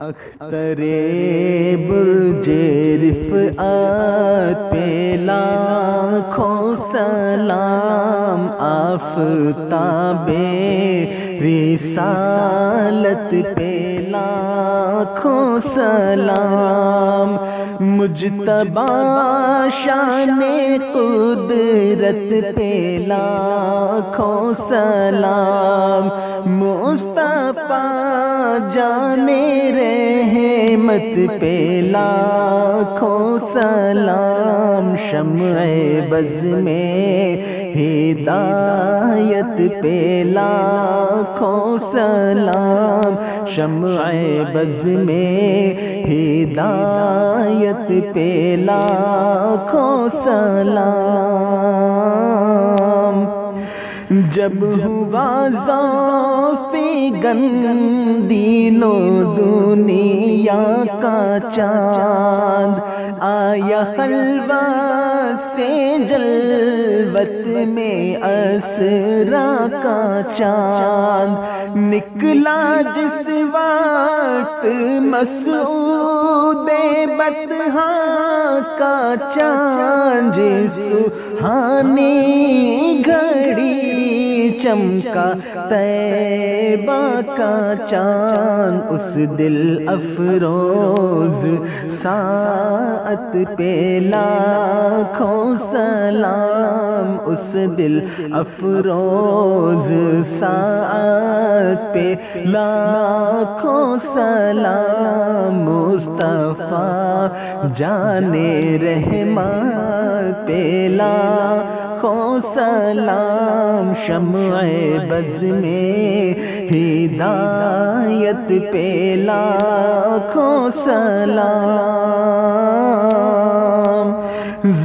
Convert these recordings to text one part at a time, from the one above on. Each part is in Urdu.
اختر برج رفعت پہ لاکھوں سلام آفتاب رسالت پہ لاکھوں سلام مجتبا شان قدرت پہ لاکھوں سلام مصطفیٰ جانے رحمت پہ لاکھوں سلام شمع بز میں ہدایت پہ لاکھوں سلام شمع بز میں ہدایت پہ لاکھوں سلام۔ جب ہوا ذوفی گندینو دنیا کا چاند، آیا خلوت سے جلوت میں اسرا کا چاند نکلا جس وقت مسعود بطہا کا چاند، سہانی گھڑی چمکا تیبہ کا چاند، اس دل افروز، ساعت پہ لاکھوں سلام، اس دل افروز، ساعت پہ لاکھوں سلام، مصطفیٰ جانے رحمت پہ لاکھوں سلام شمع بز میں ہدایت پہ لاکھوں سلام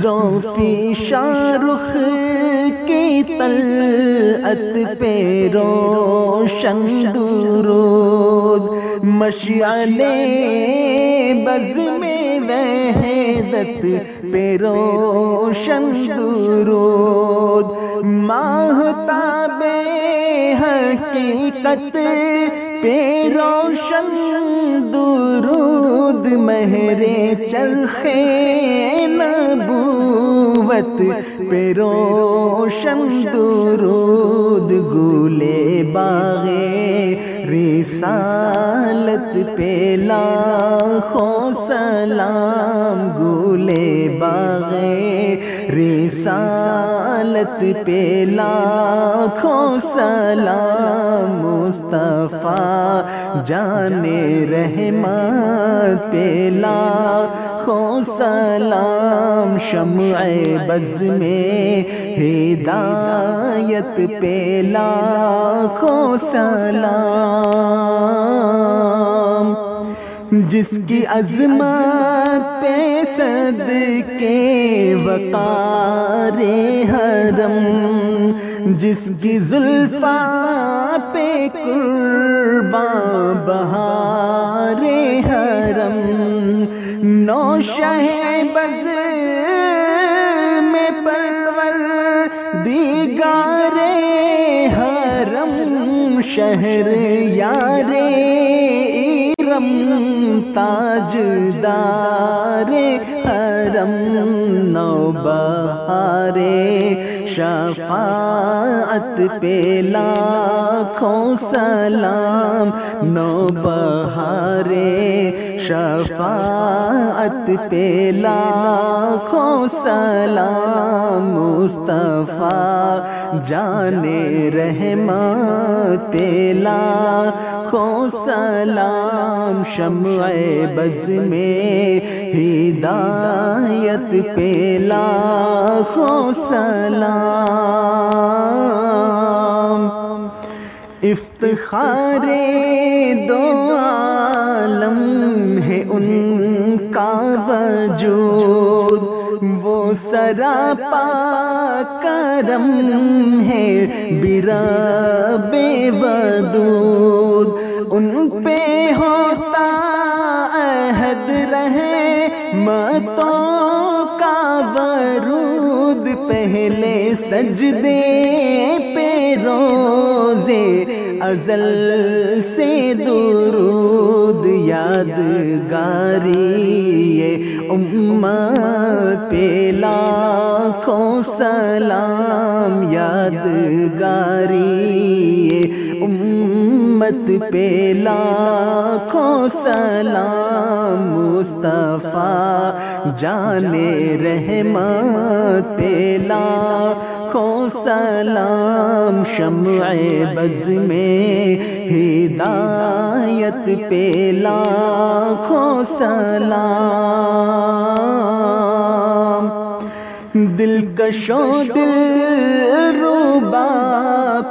زوفی شارخ کی طلعت پہ روشن درود مشعل بز میں وحدت پہ روشن درود ماہتاب حقیقت پہ روشن درود، مہر چرخے نبوت پہ روشن درود گولے باغے رسالت پہ لاکھوں سلام گلے باغے رسالت پہ لاکھوں سلام مصطفیٰ جانے رحمت پہ لاکھوں سلام شمع بز میں ہدایت پہ لاکھوں سلام۔ جس کی عظمت پہ صد کے وقار حرم جس کی زلفا پہ قربان بہار حرم، نو بز میں پرور دیگار حرم، شہر یارے رم تاج دار حرم۔ نو بہارے شفاعت پہ لاکھوں سلام نو بہارے شفاعت پہ لاکھوں سلام مصطفیٰ جانے رحمت پہ لاکھوں سلام شمع بز میں ہدایت پہ لاکھوں سلام۔ افتخار دو عالم ہے ان کا وجود۔ وہ سراپا کرم ہے برا بے ودود۔ ان پہ ہوتا عہد رہے متوں پہلے سجدے پہ روزے، ازل سے درود، یادگاری، یہ امت پہ لاکھوں سلام، یادگاری، یہ امت پہ لاکھوں سلام مصطفیٰ جانے رحمت پہ لاکھوں سلام شمع بز میں ہدایت پہ لاکھوں سلام دل کشو دل روبا،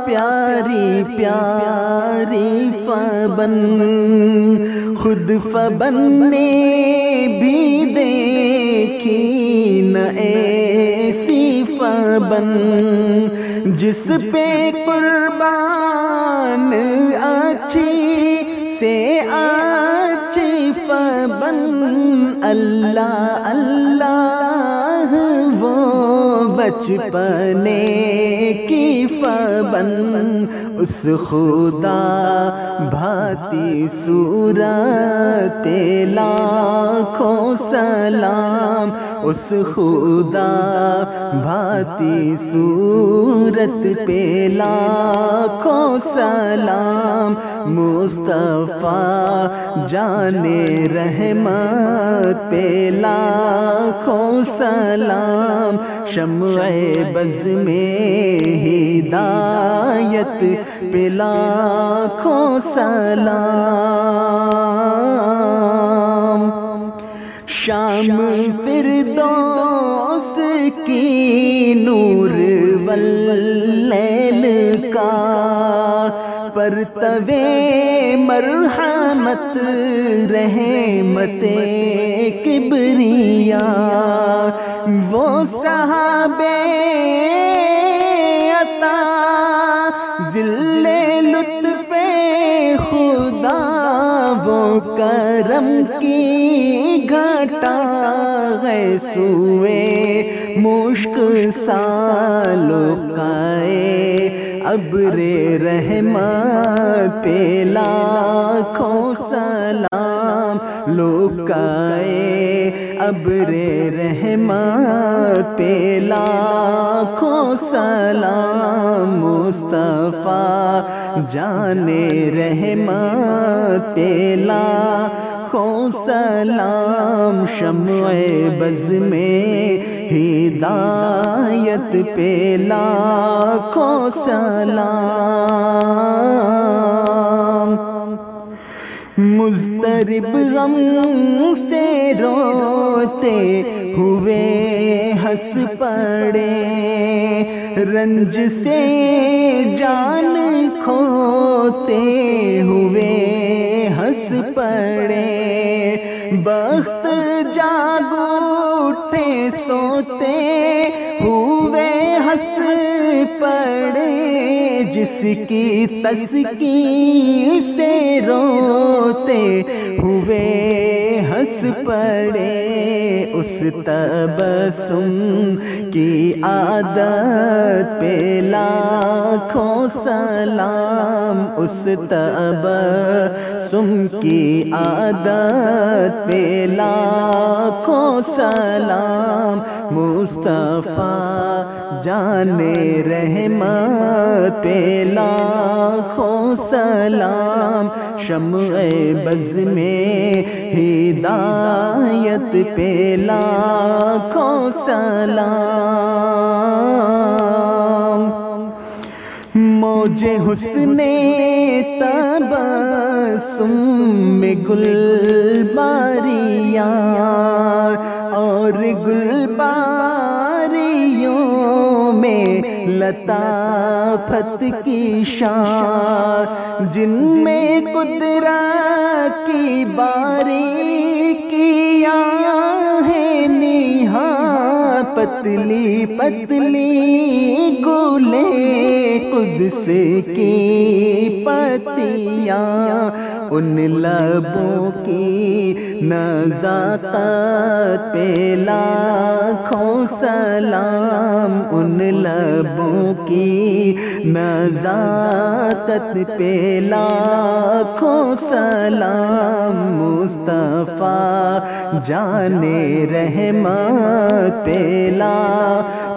پیاری پیاری فبن۔ خود فبن نے بھی دیکھی نہ ایسی فبن۔ جس پہ قربان اچھی سے اچھی فبن۔ اللہ اللہ۔ بچپنے کی فبن اس خدا بھاتی صورت لاکھوں سلام اس خدا بھاتی صورت پہ لاکھوں سلام مصطفیٰ جانے رحمت پہ لاکھوں سلام شمع بز میں ہدایت پہ لاکھوں سلام شام پھر پرتوے مرحمت، رحمت کبریا۔ وہ صحابے عطا، ذل لطف خدا۔ وہ کرم کی گھٹا ہے سوئے مشک سالو کائے ابر رحمت لاکھوں سلام لوکائے ابر رحمت لاکھوں سلام مصطفیٰ جانے رحمت لاکھوں سلام شمع بز میں ہدایت پہ لاکھوں سلام۔ مضطرب غم سے روتے ہوئے ہنس پڑے۔ رنج سے جان کھوتے ہوئے ہنس پڑے۔ بخت سوتے ہوئے ہنس پڑے جس کی تسکی سے روتے ہوئے پڑے اس تبسم کی عادت پہ لاکھوں سلام اس تبسم کی عادت پہ لاکھوں سلام مصطفیٰ جانے رحمت پہ لاکھوں سلام، شمع بز میں ہدایت پہ لاکھوں سلام۔ موج حسن تبسم میں گل باریاں اور گل باریوں میں لطافت کی شان، جن میں قدرت کی باری کیا ہے نہا پتلی پتلی گولے قدس کی پتیاں۔ ان لبوں کی نزاکت پہ لاکھوں سلام، ان لبوں کی نزاکت پہ لاکھوں سلام۔ مصطفیٰ جانے رحمت پہ لاکھوں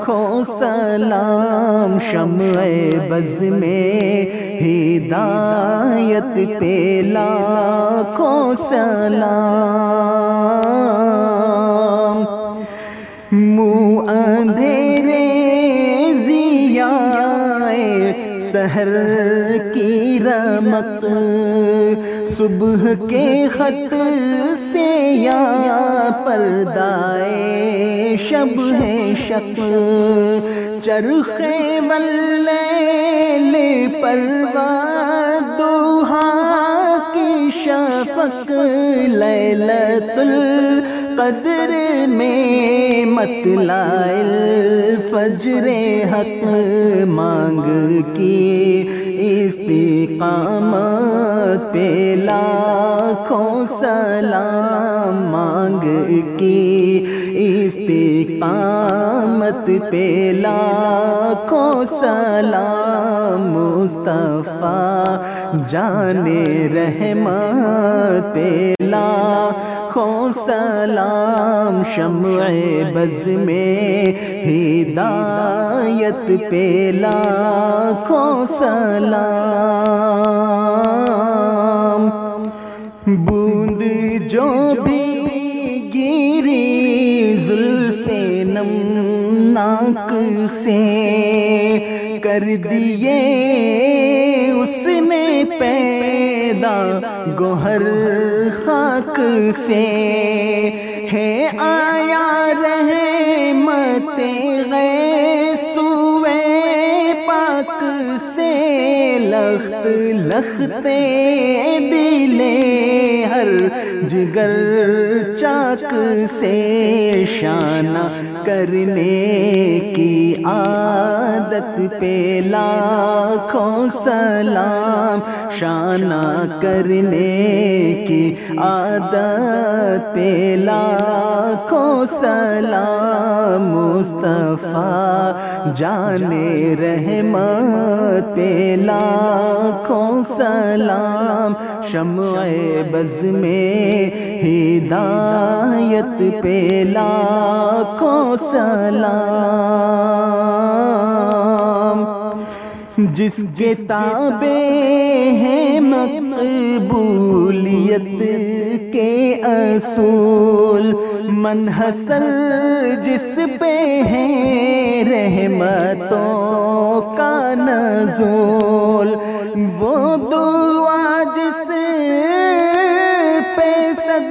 سلام شمع بز میں ہدایت پہ لاکھوں سلام۔ منہ اندھیرے ضیائے سحر کی رمق صبح کے خط سے یا پردائے شب ہے شک چرخے واللیل پروا دوہا کی شفق لیلت القدر میں مطلع الفجر حق مانگ کی استقامت پہ لاکھوں سلام مانگ کی استقامت پہ لاکھوں سلام مصطفیٰ جانے رحمت پہ لاکھوں سلام شمع بز میں ہدایت پہ لاکھوں سلام سے کر دیے، اس نے پیدا گوہر خاک سے۔ ہے آیا رہے مت گئے سوے پاک سے۔ لخت لختے دلے ہر جگر چاک سے۔ شانہ کرنے کی عادت پہ لاکھوں سلام، شانہ کرنے کی عادت پہ لاکھوں سلام۔ مصطفیٰ جانے رحمت پہ لاکھوں سلام شمع بز میں ہدایت پہ لاکھوں سلام۔ جس کے تابے ہیں مقبولیت کے اصول منحصر جس پہ ہے رحمتوں کا نزول، وہ دعا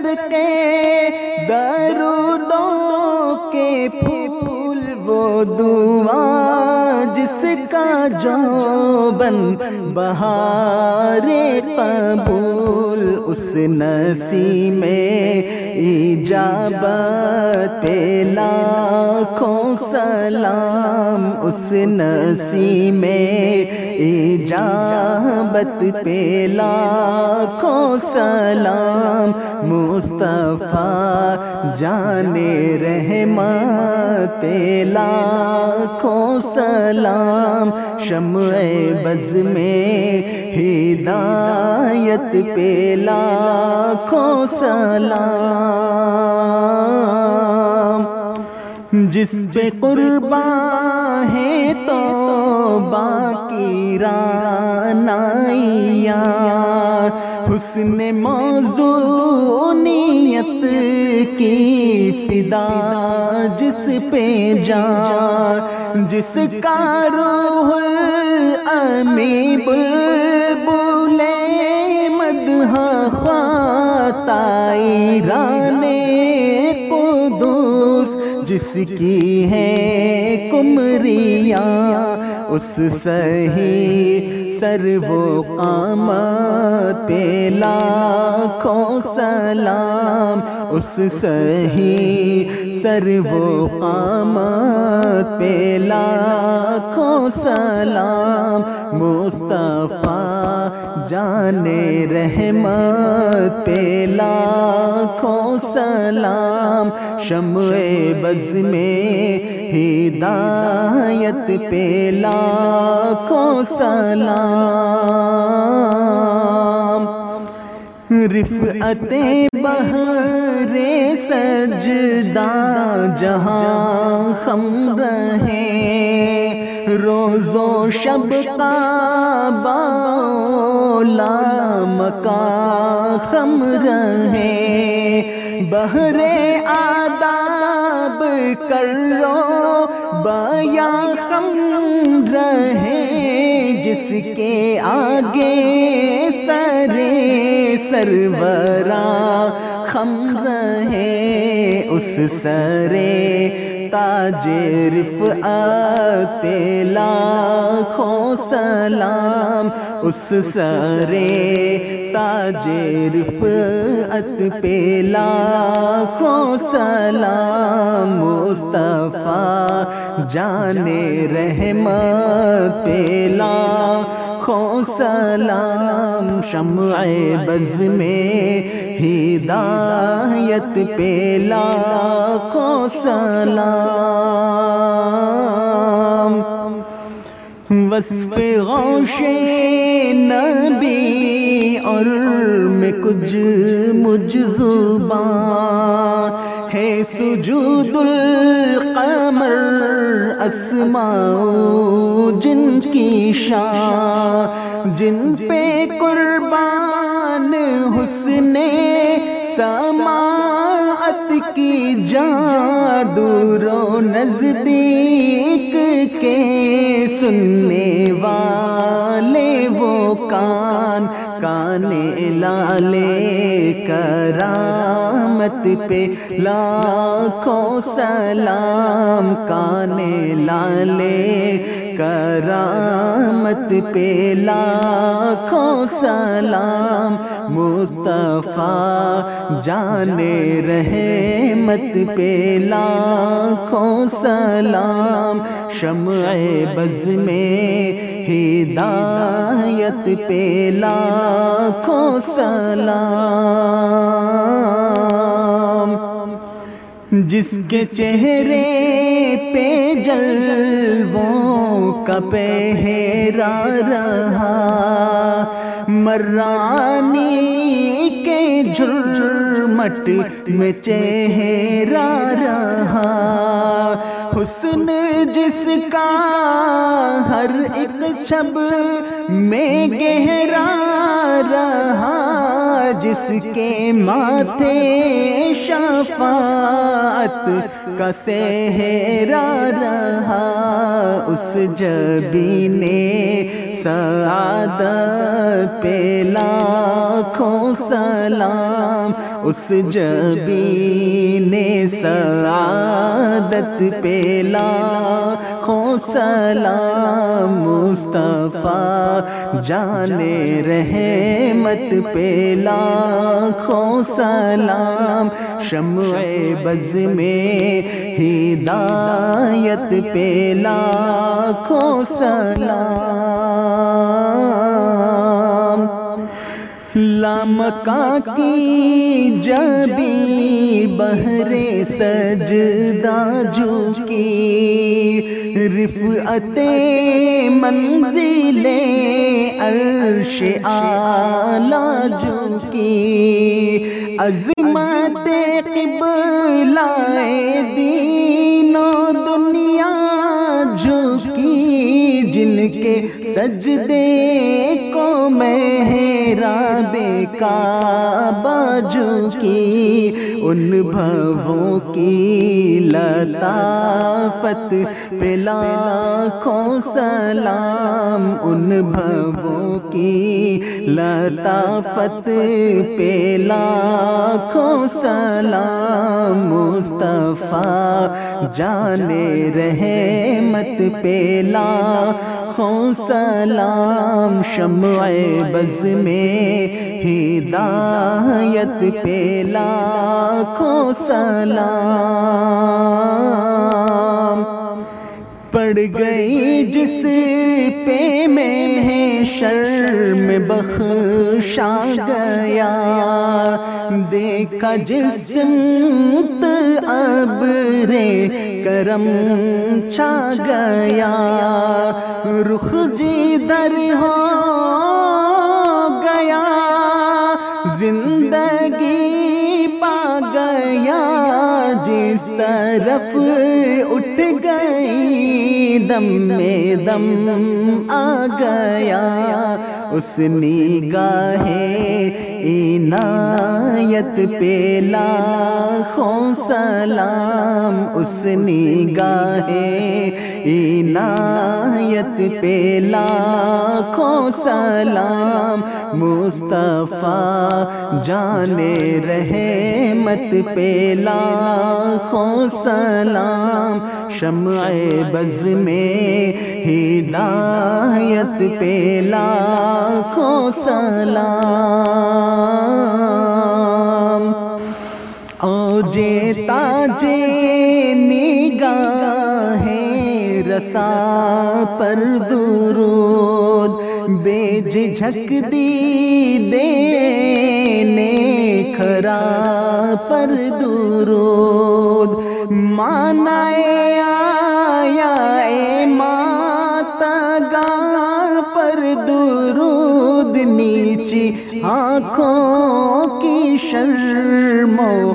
صدقے درودوں کے پھول، وہ دعا جس کا جو بن بہار قبول اس نسی میں ایجابت پہ لاکھوں سلام اس نسی میں ایجابت پہ لاکھوں سلام مصطفیٰ جانے رحمت لاکھوں سلام شمع بز میں ہدایت پہ لاکھوں سلام۔ جس پہ قربان ہے تو باقی رانائیا حسن موضوع نیت کی فدا جس پہ جان جس کا روح امی بلبلے خاتائی قدوس، جس کی ہے کمریاں اس صحیح سر وہ قامت پہ لاکھوں سلام، اس صحیح سر وہ قامت پہ لاکھوں سلام، مصطفیٰ جانے رحمت پہ لاکھوں سلام، شمع بز میں ہدایت پہ لاکھوں سلام۔ رفعت بہر سجدہ، جہاں خم رہے روز و شب کا مکا خم رہے۔ بہر آداب کر لو بیا خم رہے۔ جس کے آگے سرے سرورا خم رہے، اس سرے تاج رفعت لاکھوں سلام، اس سرے تاج رفعت پہ لاکھوں سلام۔ مصطفیٰ جانے رحمت پہ لاکھوں لاکھوں سلام، شمع بز میں ہدایت پہ لاکھوں سلام۔ وصف غوش نبی اور میں کچھ مجھ زبان ہے سجود القمر اسماء جن کی شان، جن پہ قربان حسن سماعت کی جادور و نزدیک کے سننے والے وہ کان کانے لالے کرامت پہ لاکھوں سلام کانے لالے کرامت پہ لاکھوں سلام مصطفیٰ جانے رحمت پہ لاکھوں سلام شمع بز میں ہدایت پہ لاکھوں سلام۔ جس کے چہرے پہ جلووں کا پہرا رہا، مرانی کے جھرمٹ میں چہرہ رہا۔ حسن جس کا ہر ایک چھب میں گہرا رہا، جس کے ماتھے شفاعت کا سہرا رہا، اس جبی نے سعادت پہ لاکھوں سلام، اس جبی نے سعادت پہ لاکھوں سلام، مصطفیٰ جانے رحمت پہ لاکھوں سلام شمع بز میں ہدایت پہ لاکھوں سلام۔ لامکا کی جبی بہرے سجدہ جھکی۔ رفعت منزل عرش آلہ جھکی۔ عظمت قبلہ دین و دنیا جھکی جن کے سجدے کو میں محراب کعبہ جھکی ان بھووں کی لطافت پہ لاکھوں سلام، ان بھووں کی لطافت پہ لاکھوں سلام، مصطفیٰ جانے رحمت پہ لاکھوں سلام شمع بز میں ہدایت پہ لاکھوں سلام پڑ گئی جس پہ میں شرم بخشا گیا۔ دیکھا جسم اب رے کرم چھا گیا۔ رخ جی در ہو گیا۔ زندگی پا گیا۔ جس طرف دم میں دم آ گیا۔ اس نگاہ عنایت پہ لاکھوں سلام۔ اس نگاہ عنایت پہ لاکھوں سلام مصطفیٰ جانے رحمت پہ لاکھوں سلام شمع بز میں ہدایت پہ لاکھوں سلام رسا پر درود بیج جھک دی دینے کھرا پر درود مانائے آیا اے ماتا گا پر درود نیچی آنکھوں کی شرم و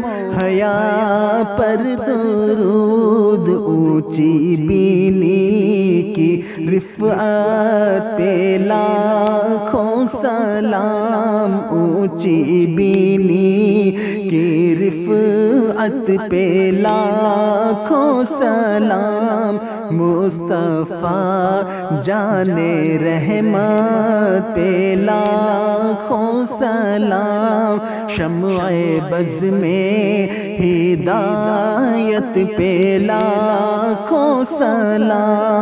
حیا پر درود اونچی بینی کی رفعت پہ لاکھوں سلام اونچی بینی کی رفعت پہ لاکھوں سلام مصطفیٰ جانے رحمت پہ لاکھوں سلام شمع بز میں ہدایت پہ لاکھوں سلام۔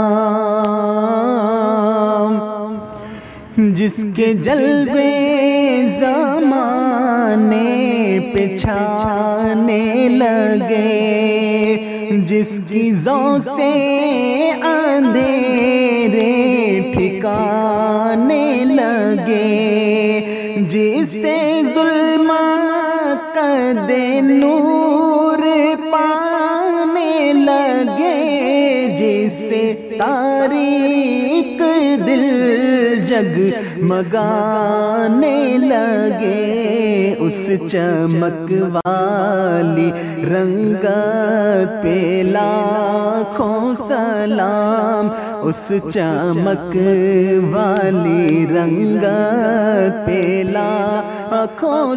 جس کے جلوے زمانے پچھانے لگے، جس کی زو سے اندھیرے ٹھکانے لگے، جسے ظلم دے نور۔ تاریخ دل جگ مگانے لگے اس چمک والی رنگت پہ لاکھوں سلام اس چمک والی رنگت پہ لاکھوں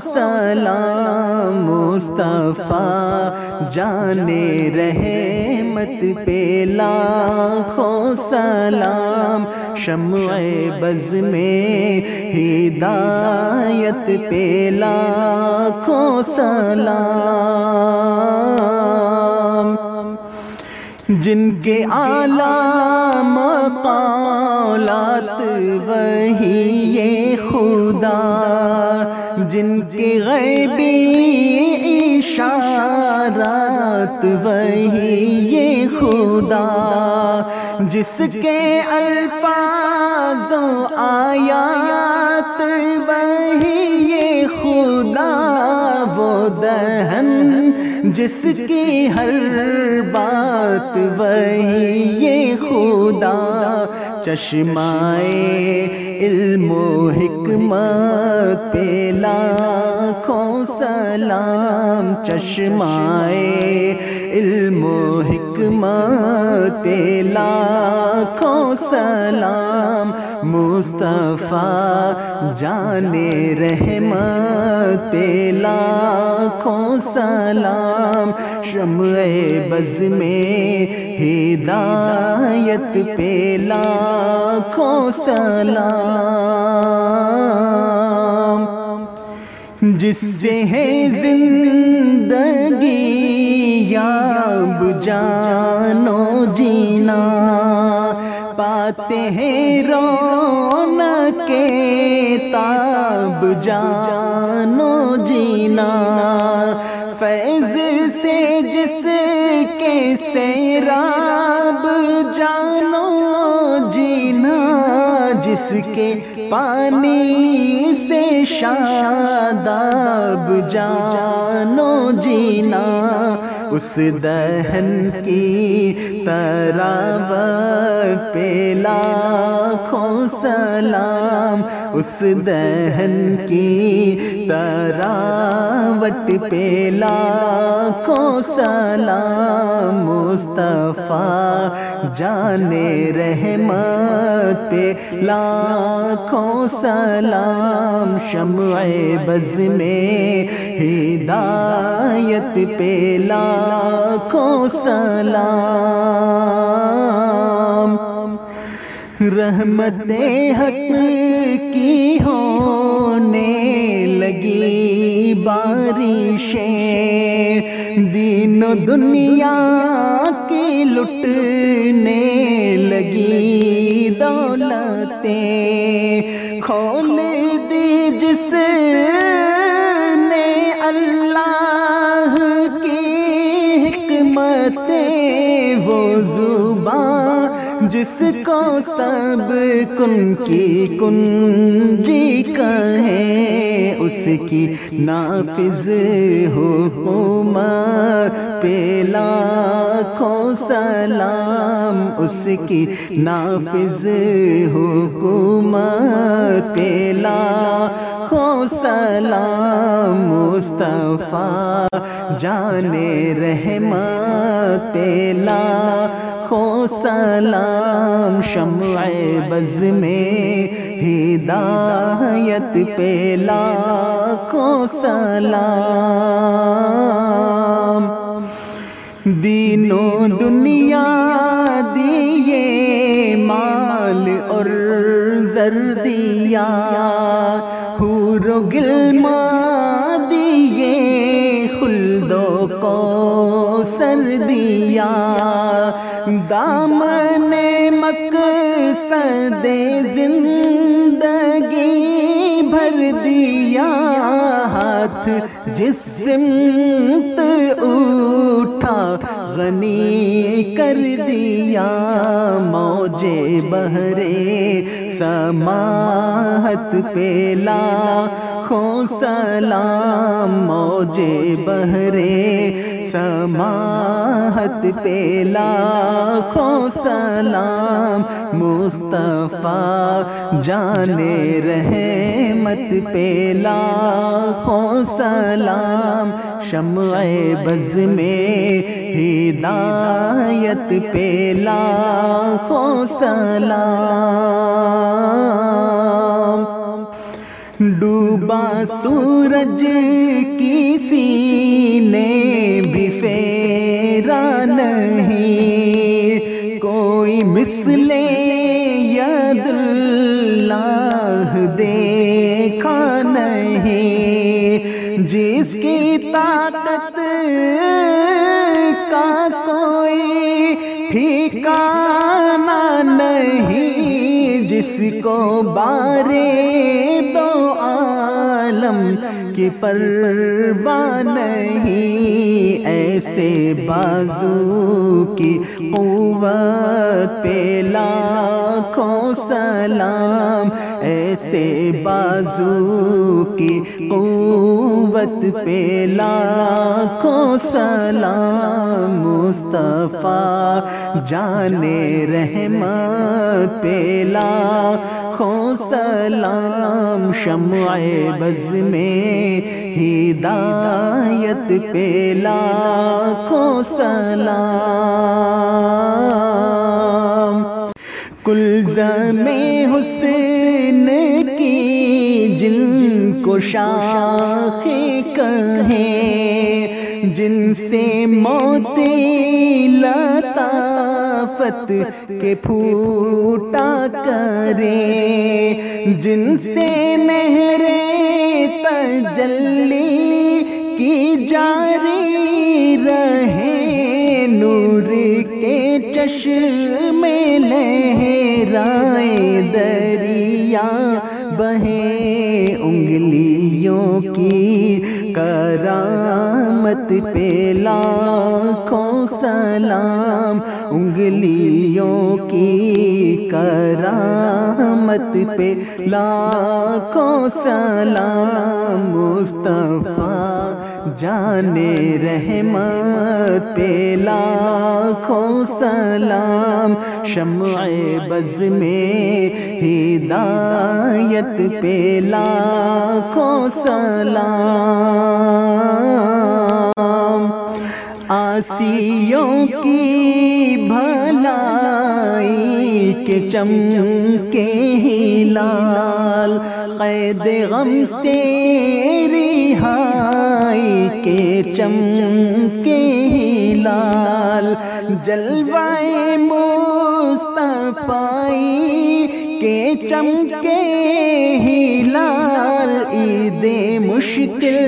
سلام، مصطفیٰ جانے رحمت پہ لاکھوں سلام، شمع بز میں ہدایت پہ لاکھوں سلام۔ جن کے اعلیٰ مقالات وہی یہ خدا۔ جن کے غیبی اشارات، وہی یہ خدا جس کے الفاظ و آیات، وہی یہ خدا وہ دہن جس کی ہر بات، وہی یہ خدا چشمائے علم و حکمت پہ لاکھوں سلام چشمائے علم و حکمت، لاکھوں سلام۔ مصطفیٰ جانے رحمت، لاکھوں سلام۔ شمع بز میں ہدایت پہ لاکھوں سلام۔ جس سے ہے زندگی یاب جانو جینا۔ پاتے ہیں رون کے تاب جانو جینا۔ فیض سے جس کے سیراب جانو جینا، جس کے پانی سے شاداب جانو جینا اس دہن کی طرح پہ لاکھوں سلام۔ اس دہن کی تراوٹ پہ لاکھوں سلام مصطفیٰ جانے رحمت پہ لاکھوں سلام شمع بز میں ہدایت پہ لاکھوں سلام رحمت حق کی ہونے لگی۔ بارشیں دین و دنیا کی لٹنے لگی۔ دولتیں کھول دی جس جس کو سب کن کی کنجی کہیں، اس کی نافذ حکومت پہ لاکھوں سلام، اس کی نافذ حکومت پہ لاکھوں سلام۔ مصطفیٰ جانے رحمت پہ لاکھوں سلام، شمع بز میں ہدایت پہ لاکھوں سلام۔ دینوں دنیا دیے مال اور زر دیا حور و گلما دیے خلدو کو سر دیا دامن مقصد زندگی بھر دیا ہاتھ، جس سمت اٹھا، غنی کر دیا موجے بہرے سماہت پہ لاکھوں سلام موجے بہرے۔ سماہت پہ لاکھوں سلام مصطفیٰ جانے رحمت پہ لاکھوں سلام شمع بز میں ہدایت پہ لاکھوں سلام ڈوبا سورج کی سینے نہیں کوئی مسلے ید اللہ دیکھا نہیں، جس کی طاقت کا کوئی ٹھکانا نہیں، جس کو بارے کی پرواہ نہیں، ایسے بازو کی قوت پہ لاکھوں سلام، ایسے بازو کی قوت پہ لاکھوں سلام۔ مصطفیٰ جانے رحمت پہ لاکھوں سلام، شمع بز میں ہدایت پہ لاکھوں سلام۔ کل میں حسن کی جن کو شاخ کہیں، جن سے موتی لطافت کے پھوٹا کرے، جن سے نہرے تجلی کی جاری رہے نور کے چشمے لہرائے دریا بہیں انگلیوں کی کرام قیامت پہ لاکھوں سلام انگلیوں کی کرامت پہ لاکھوں سلام مصطفیٰ جانے رحمت پہ لاکھوں سلام شمع بز میں ہدایت پہ لاکھوں سلام آسیوں کی کے چمکے ہی لال۔ قید غم سے رہائی کے چمکے ہی لال۔ جلوائے مصطفائی کے چمکے ہی لال۔ عید مشکل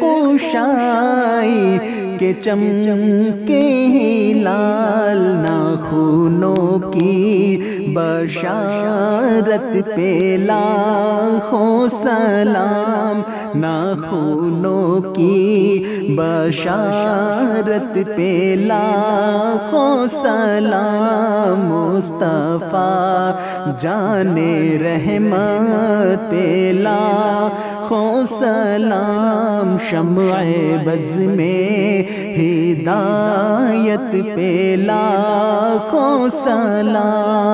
کشائی کے چمچمکے ہی لال۔ ناخونوں کی بشارت پہ لاکھوں سلام ناخونوں کی بشارت پہ لاکھوں سلام۔ مصطفیٰ جانے رحمت پہ لاکھوں سلام، شمع بز میں ہدایت پہ لاکھوں سلام۔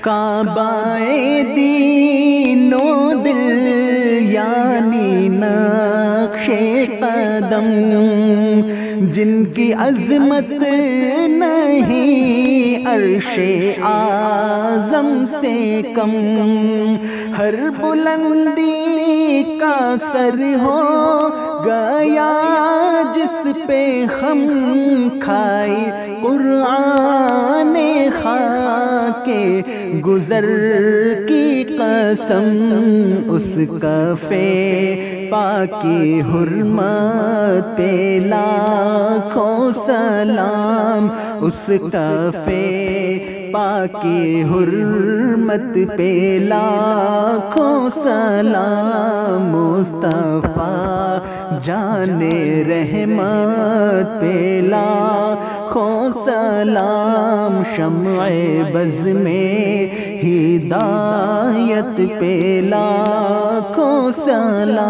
کعبہ دین و دل یعنی نقش قدم۔ جن کی عظمت نہیں، عرش آزم سے کم۔ ہر بلندی کا سر ہو گیا جس پہ ہم کھائی قرآن خا کے گزر کی قسم اس کفے پاکی حرمت لاکھوں سلام، اس کفے پاکی حرمت پہ لاکھوں سلام، مصطفیٰ جانے رحمت پہ لاکھوں سلام شمع بز میں ہدایت پہ لاکھوں سلام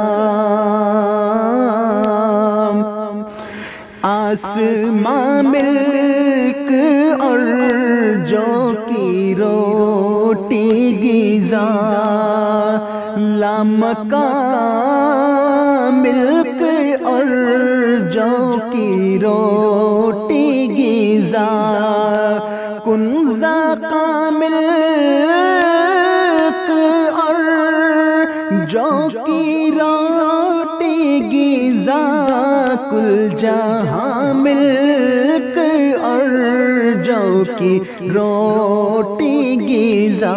آسماں ملک اور جو کی روٹی گیزا لامکا ملک اور جو کی روٹی کنزا کامل اور جو کی روٹی گیزا کل جہاں ملک اور جو کی روٹی گیزا،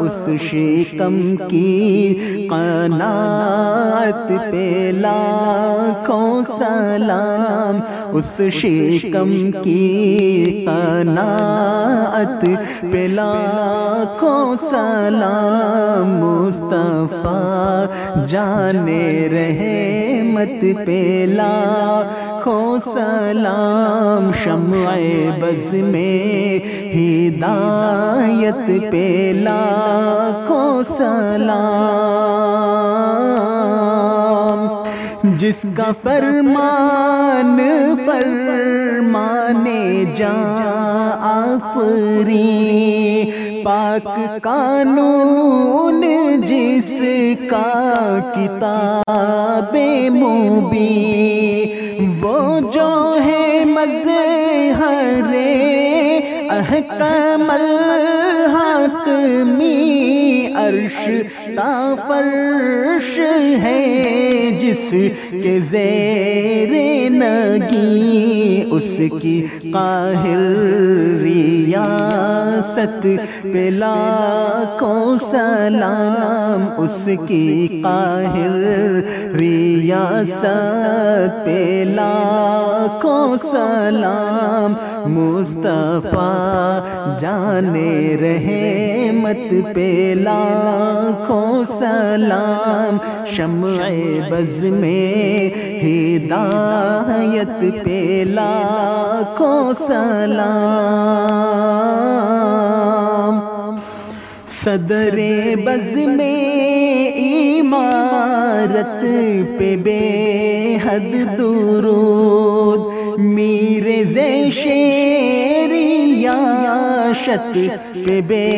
اس شکم کی قناعت پہ لاکھوں سلام، اس شکم کی قناعت پہ لاکھوں سلام۔ مصطفیٰ جانے رحمت پہ لاکھوں سلام، شمع بز میں ہدایت پہ لاکھوں سلام۔ جس کا فرمان فرمانے جا آفری، پاک قانون جس کا کتاب مبی ہے مظہر احکم الحاکمی عرش تا فرش ہے، جس کے زیر نگی، اس کی قاہر ریاست پہ لاکھوں سلام اس کی قاہر ریاست پہ لاکھوں سلام مصطفیٰ جانے رہے مت پیلا کو سلام شمع بز میں ہدایت پیلا کو سلام صدر بز میں عمارت پہ بے حد درود. میر شت پہ بے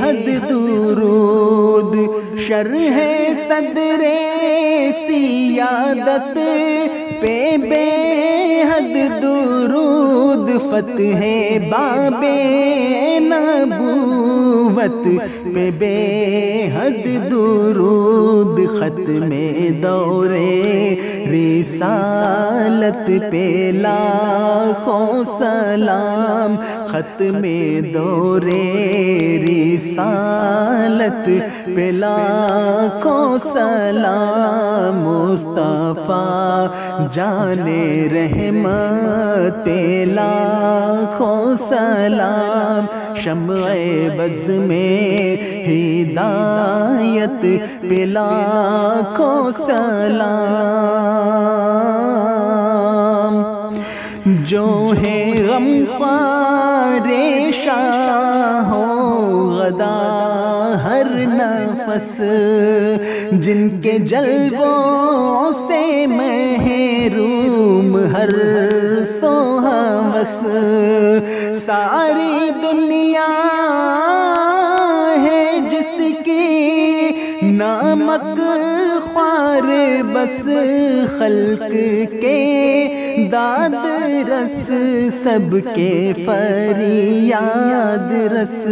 حد درود. شرح صدر سیادت پہ بے حد درود فتح باب نبوت پہ بے حد درود ختم دورے رسالت پہ لاکھوں سلام ختم دورے رسالت پہ لاکھوں سلام مصطفیٰ جانے رحمت پہ لاکھوں سلام، شمع بز میں ہدایت پہ لاکھوں سلام۔ جو ہے غم شاہ ہو غدا ہر نفس جن کے جلووں سے محروم ہر سوہوس ساری دنیا ہے جس کی نامک خوار بس خلق کے داد رس سب کے فریاد رس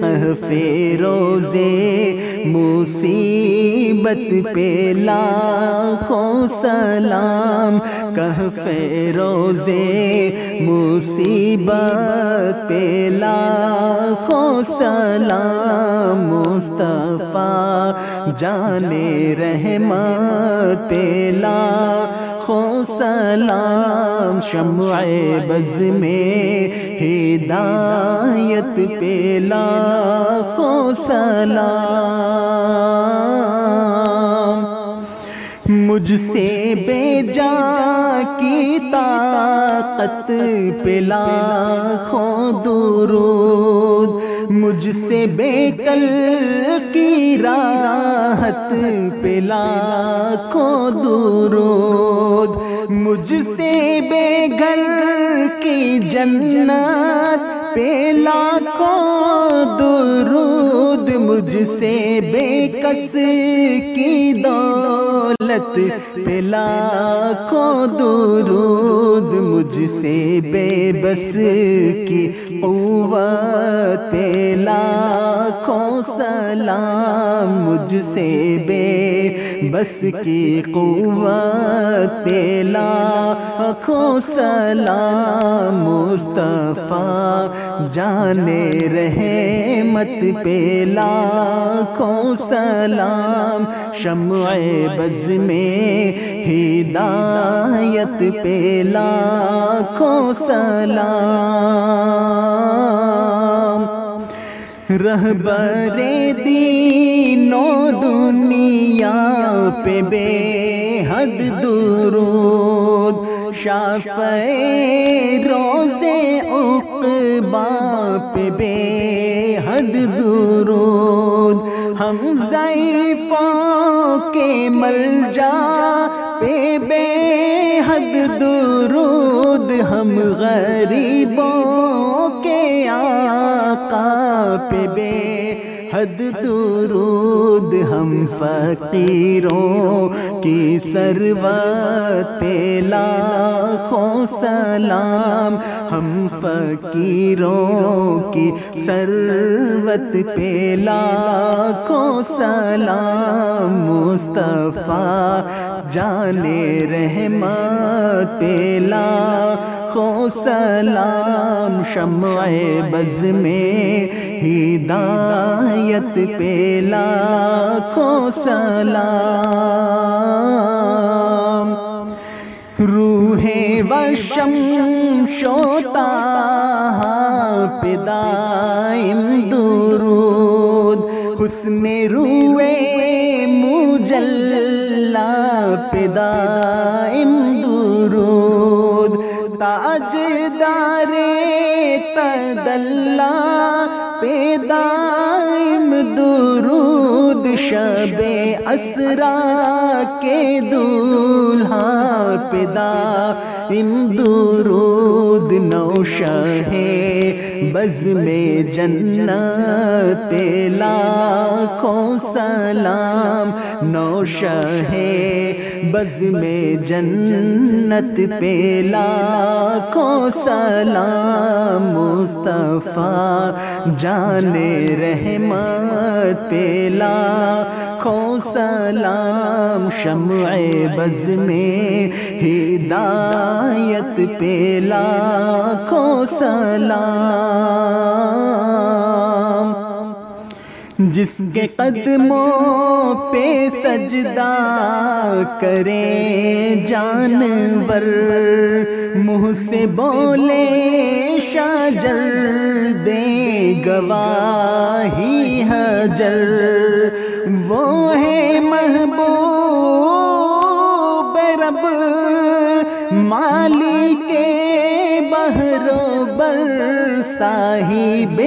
کہ روزے مصیبت پہ لاکھوں سلام کہ روزے مصیبت پہ لاکھوں سلام مصطفیٰ جانے رحمت پہ لاکھوں سلام، شمع بز میں ہدایت پہ لاکھوں سلام۔ مجھ سے بے جا کی طاقت پہ لاکھوں درود۔ مجھ سے بے کل کی راحت پہ لاکھوں درود۔ مجھ سے بے گھر کی جنت پہ لاکھوں درود مجھ سے بے کس کی دولت پہ لاکھوں درود مجھ سے بے بس کی قوت پہ لاکھوں سلام مجھ سے بے بس کی قوت پہ لاکھوں سلام مصطفیٰ، جانے رہے مت پہ لاکھوں سلام شمع بز میں ہدایت پہ لاکھوں سلام رہبر دین و دنیا پہ بے حد درود شافع روزے اقبا پہ بے حد درود۔ ہم ضعیفوں کے مل جا پہ بے حد درود۔ ہم غریبوں کے آقا پہ بے حد درود ہم فقیروں کی سروت پہ لاکھوں سلام۔ ہم فقیروں کی سروت پہ لاکھوں سلام۔ مصطفیٰ جانے رحمت پہ لاکھوں کو سلام شمع بز میں ہدایت پہ لاکھوں سلام۔ روح و شم شوتا پدائم درود۔ حسن روے مجلا پدائم درود تاج دارے تدلہ پیدا شب اسرا کے دولہا پدا ام درود نوشہ بز میں جنت لاکھوں سلام نوشہ بز میں جنت پہ لاکھوں سلام مصطفیٰ جانے رحمت پہ لاکھوں سلام شمع بز میں ہدایت پہ لاکھوں سلام جس کے قدموں پہ سجدہ کریں جانور، منہ سے بولے شاجر دے گواہی، حجر وہ ہے محبوب رب مالی کے بہرو بر صاحب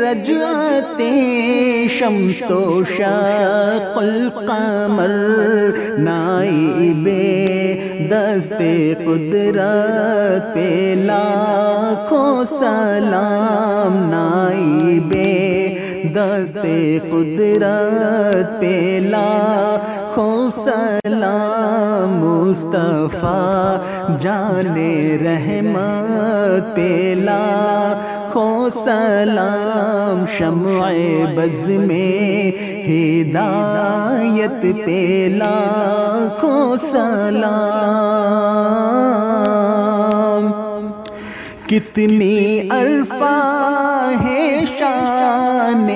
رجعت شمس و شاق القمر نائب دست قدرت پہ لاکھوں سلام نائب دست قدرت پہ لاکھوں سلام مصطفیٰ جانے رحمت پہ لاکھوں سلام شمع بز میں ہدایت پہ لاکھوں سلام کتنی الفا ہے شان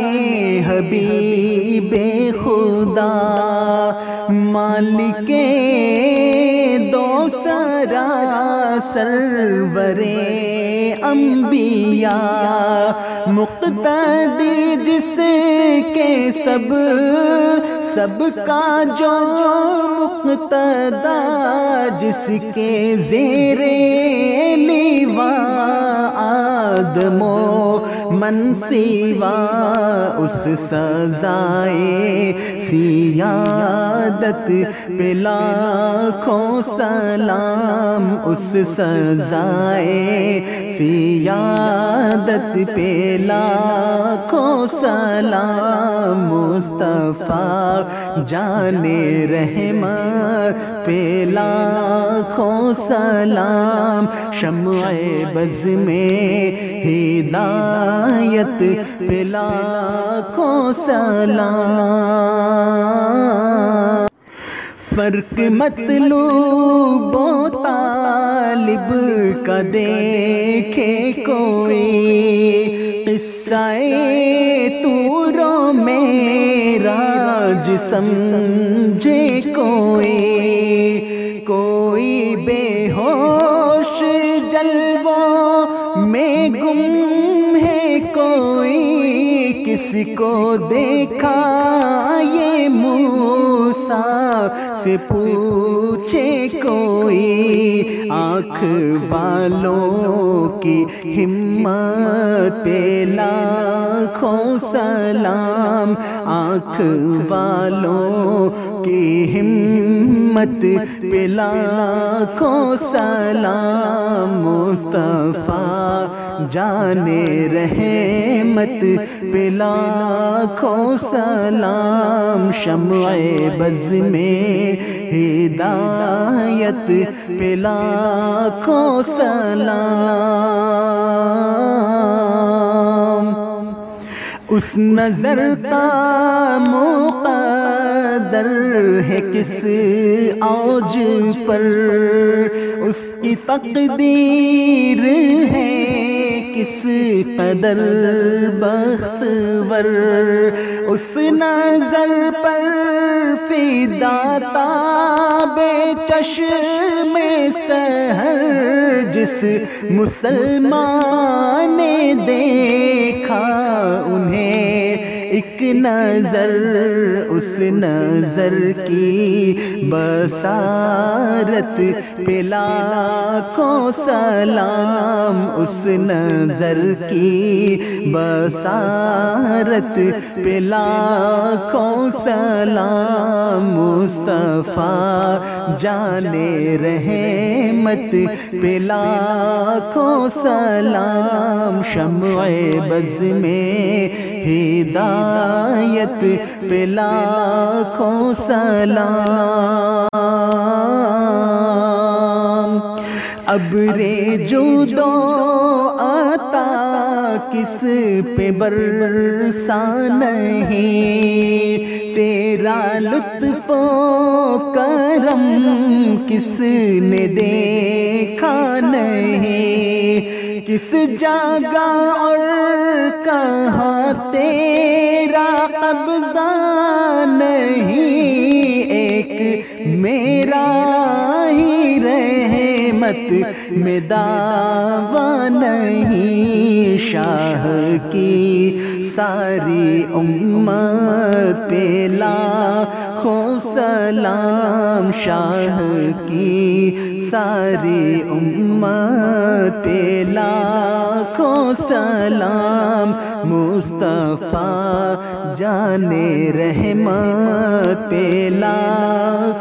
حبیب خدا، مالک دو سرا، سرور انبیاء، مقتدی جس کے سب سب کا جو مقتدا، جس کے زیر لیوا، آدم و منصیوا اس سزائے سیادت پہ لاکھوں سلام، اس سزائے سیادت پہ لاکھوں سلام، مصطفیٰ جانے رحمت پہ لاکھوں سلام، شمع بز میں ہدایت پہ لاکھوں سلام۔ فرق مطلوب و طالب کا دیکھے کوئی، قصہ تورو میرا سمجھے کوئی کوئی بے ہوش جلووں میں گم ہے کوئی۔ کسی کو دیکھا یہ موسا سے پوچھے کوئی۔ آنکھ والوں کی ہمت پہ لاکھوں سلام آنکھ والوں کی ہمت پہ لاکھوں سلام مصطفیٰ جانے رحمت پہ لاکھوں سلام شمع بز میں ہدایت پہ لاکھوں سلام اس نظر کا مقدر ہے کس اوج پر؟ اس کی تقدیر ہے کس قدر بختور اس نظر پر بے چشم سہر جس مسلمان نے دیکھا انہیں ایک نظر، اس نظر کی بسارت پلا کو سلام، اس نظر کی بسارت پلا کو سلام۔ مصطفیٰ جانے رحمت پلا کو سلام، شمع بز میں ہدایت پلا کو سلام۔ اب رے جو دو آتا کس پہ برسا نہیں؟ تیرا لطف و کرم کس نے دیکھا نہیں؟ کس جگہ اور کہاں تیرا قبضہ نہیں، ایک میرا ہی رحمت میں دعویٰ نہیں۔ شاہ کی ساری امت پیلا خو سلام، شاہ کی ساری امت پیلا خو سلام مصطفیٰ جانے رحمت پیلا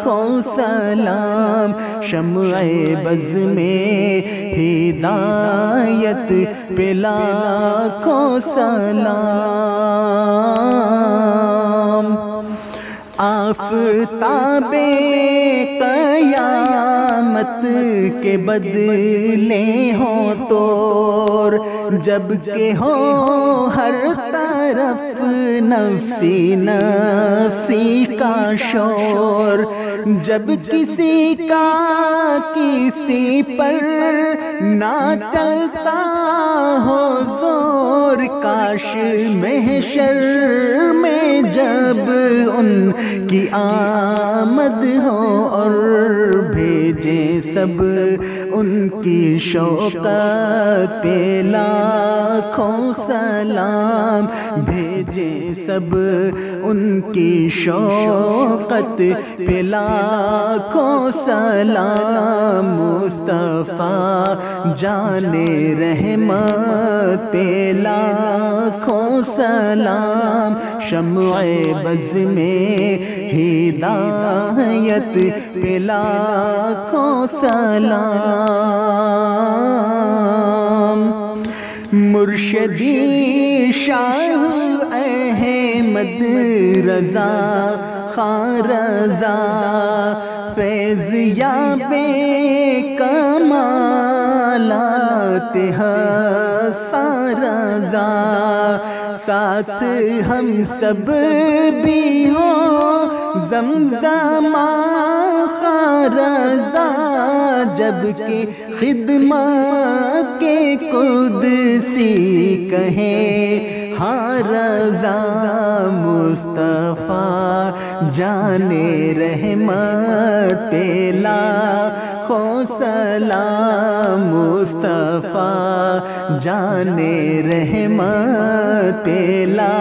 خو سلام شمع بز میں ہدایت پلا کو سلام آفتاب قیامت کے بدلے ہو تو جبکہ ہو ہر طرف نفسی نفسی کا شور جب کسی کا کسی پر نہ چلتا ہو زور کاش محشر میں جب ان کی آمد ہو اور بھیجے سب ان کی شوقت پہ لاکھوں سلام بھیجے سب ان کی شوقت پہ لاکھوں سلام مصطفیٰ جانے رحمت پہ لاکھوں سلام شمع بز میں ہدایت پہ لاکھوں سلام مرشدی شاہ احمد رضا خان رضا، فیض یا بے کمالات سارا ساتھ ہم سب بھی ہو زمزم خارزا جبکہ خدمات کے قدسی کہیں ہارزا مصطفیٰ جانے رحمت پیلا، خو سلام مصطفیٰ جانے رحمت پیلا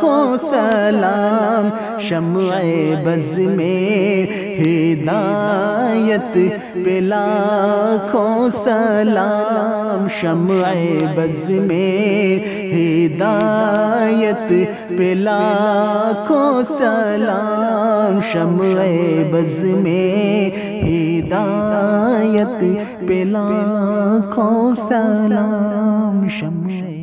کو سلام شمع بز میں ہدایت پلا کو سلام شمع بز میں ہدایت پلا کو سلام شمع بز میں ہدایت پلا کو سلام شمع